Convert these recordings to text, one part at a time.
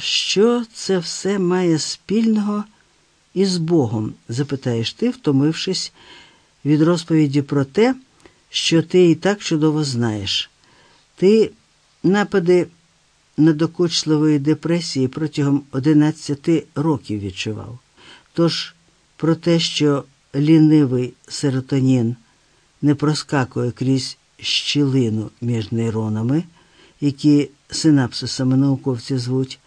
Що це все має спільного із Богом? запитаєш ти, втомившись від розповіді про те, що ти і так чудово знаєш. Ти напади надокучливої депресії протягом 11 років відчував. Тож про те, що лінивий серотонін не проскакує крізь щілину між нейронами, які синапсисами науковці звуть,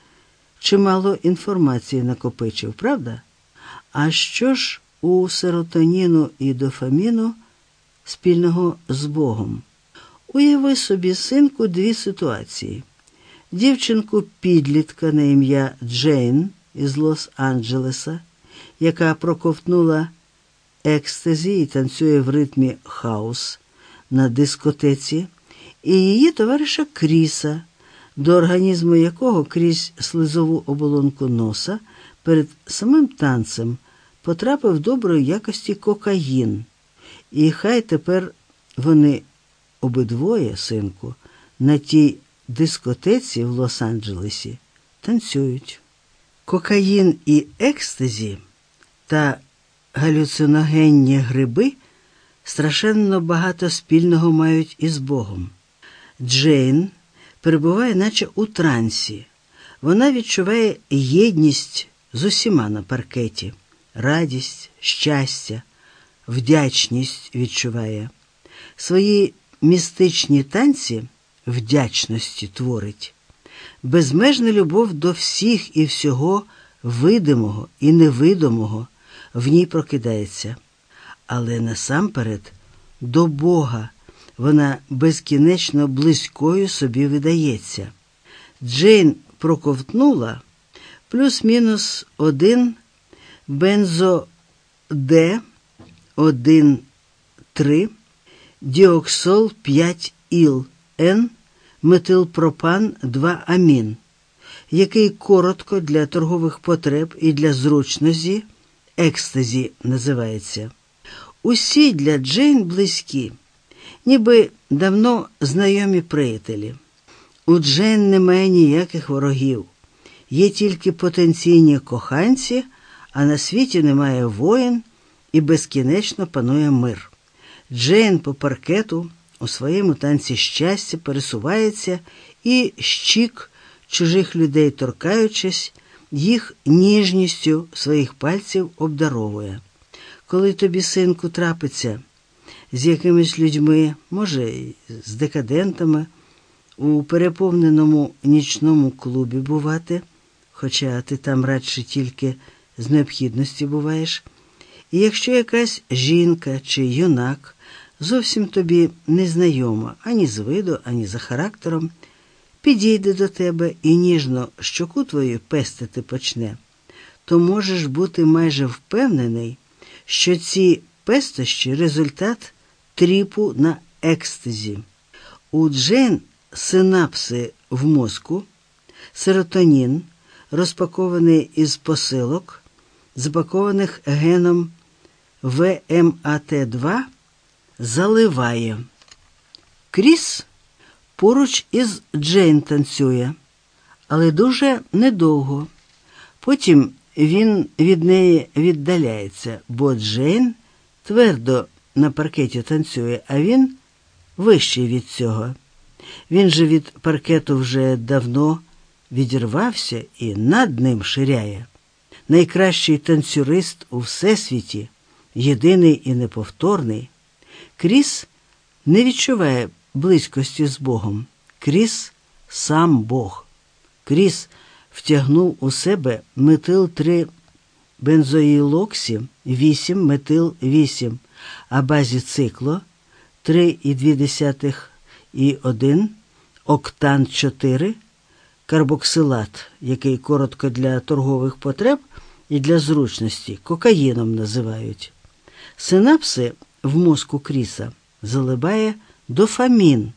чимало інформації накопичив, правда? А що ж у серотоніну і дофаміну спільного з Богом? Уяви собі, синку, дві ситуації. Дівчинку підлітка на ім'я Джейн із Лос-Анджелеса, яка проковтнула екстазі і танцює в ритмі хаус на дискотеці, і її товариша Кріса, до організму якого крізь слизову оболонку носа перед самим танцем потрапив доброї якості кокаїн. І хай тепер вони обидвоє, синку, на тій дискотеці в Лос-Анджелесі танцюють. Кокаїн і екстазі та галюциногенні гриби страшенно багато спільного мають із Богом. Джейн перебуває, наче у трансі. Вона відчуває єдність з усіма на паркеті, радість, щастя, вдячність відчуває. Свої містичні танці вдячності творить, безмежна любов до всіх і всього видимого і невидимого в ній прокидається, але насамперед до Бога вона безкінечно близькою собі видається. Джейн проковтнула плюс-мінус один бензо Д 1, 3, діоксол 5 іл Н, метилпропан 2 амін, який коротко для торгових потреб і для зручності екстазі називається. Усі для Джейн близькі, ніби давно знайомі приятелі. У Джейн немає ніяких ворогів, є тільки потенційні коханці, а на світі немає воїн і безкінечно панує мир. Джейн по паркету у своєму танці щастя пересувається і щік чужих людей, торкаючись, їх ніжністю своїх пальців обдаровує. Коли тобі, синку, трапиться з якимись людьми, може, з декадентами, у переповненому нічному клубі бувати, хоча ти там радше тільки з необхідності буваєш, і якщо якась жінка чи юнак зовсім тобі незнайома ані з виду, ані за характером, підійде до тебе і ніжно щоку твою пестити почне, то можеш бути майже впевнений, що ці пестощі результат тріпу на екстазі. У Джейн синапси в мозку, серотонін, розпакований із посилок, запакованих геном VMAT2, заливає. Кріс поруч із Джейн танцює, але дуже недовго. Потім він від неї віддаляється, бо Джейн твердо на паркеті танцює, а він вищий від цього. Він же від паркету вже давно відірвався і над ним ширяє. Найкращий танцюрист у всесвіті, єдиний і неповторний. Кріс не відчуває близькості з Богом. Кріс сам Бог. Кріс втягнув у себе метил 3 бензоїлоксі 8 метил 8, а базі цикло 3,2 і 1, октан 4, карбоксилат, який коротко для торгових потреб і для зручності кокаїном називають. Синапси в мозку Кріса заливає дофамін,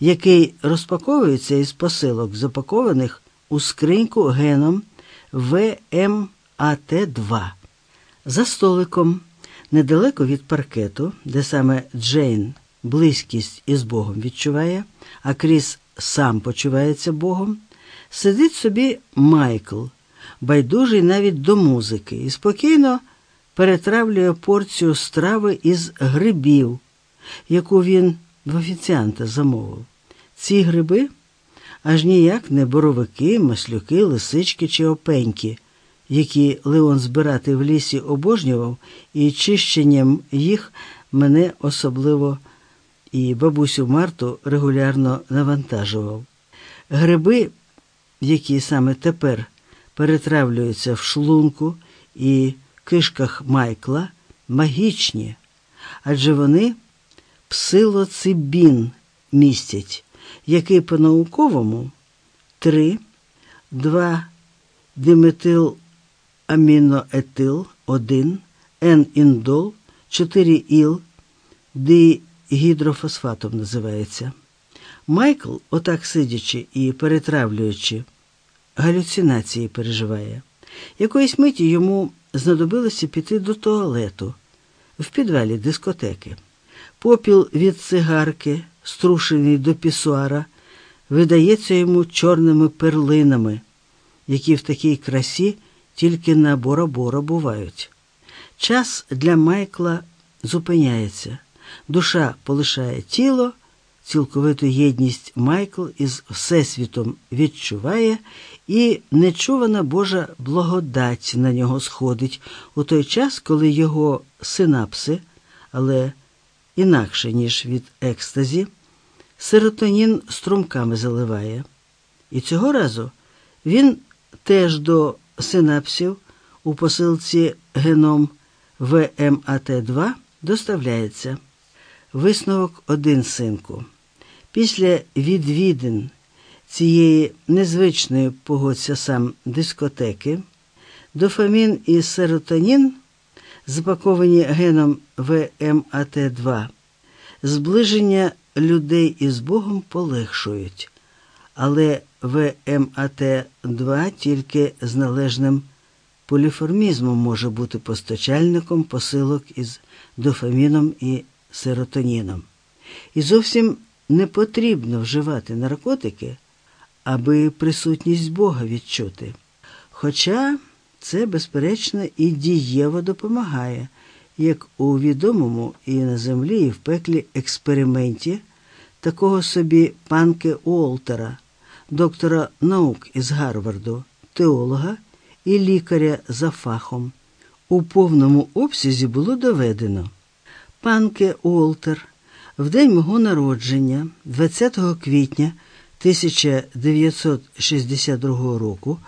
який розпаковується із посилок, запакованих у скриньку геном VMAT2. За столиком, недалеко від паркету, де саме Джейн близькість із Богом відчуває, а Кріс сам почувається Богом, Сидить собі Майкл, байдужий навіть до музики, і спокійно перетравлює порцію страви із грибів, яку він в офіціанта замовив. Ці гриби аж ніяк не боровики, маслюки, лисички чи опеньки, які Леон збирати в лісі обожнював, і чищенням їх мене особливо і бабусю Марту регулярно навантажував. Гриби, які саме тепер перетравлюються в шлунку і кишках Майкла, магічні, адже вони псилоцибін містять, який по-науковому 3, 2 диметил аміноетил 1, Н-індол, 4 іл, дигідрофосфатом називається. Майкл, отак сидячи і перетравлюючи, галюцинації переживає. Якоїсь миті йому знадобилося піти до туалету в підвалі дискотеки. Попіл від цигарки, струшений до пісуара, видається йому чорними перлинами, які в такій красі тільки на бора-бора бувають. Час для Майкла зупиняється, душа полишає тіло, цілковиту єдність Майкл із Всесвітом відчуває, і нечувана Божа благодать на нього сходить у той час, коли його синапси, але інакше, ніж від екстазі, серотонін струмками заливає. І цього разу він теж до синапсів у посилці геном VMAT2 доставляється. Висновок один синку. Після відвідин цієї незвичної погодься сам дискотеки, дофамін і серотонін, запаковані геном VMAT2, зближення людей із Богом полегшують, але VMAT2 тільки з належним поліморфізмом може бути постачальником посилок із дофаміном і серотоніном. І зовсім не потрібно вживати наркотики, аби присутність Бога відчути. Хоча це, безперечно, і дієво допомагає, як у відомому і на землі, і в пеклі експерименті такого собі панки Уолтера, доктора наук із Гарварду, теолога і лікаря за фахом. У повному обсязі було доведено. Панке Уолтер в день мого народження, 20 квітня 1962 року,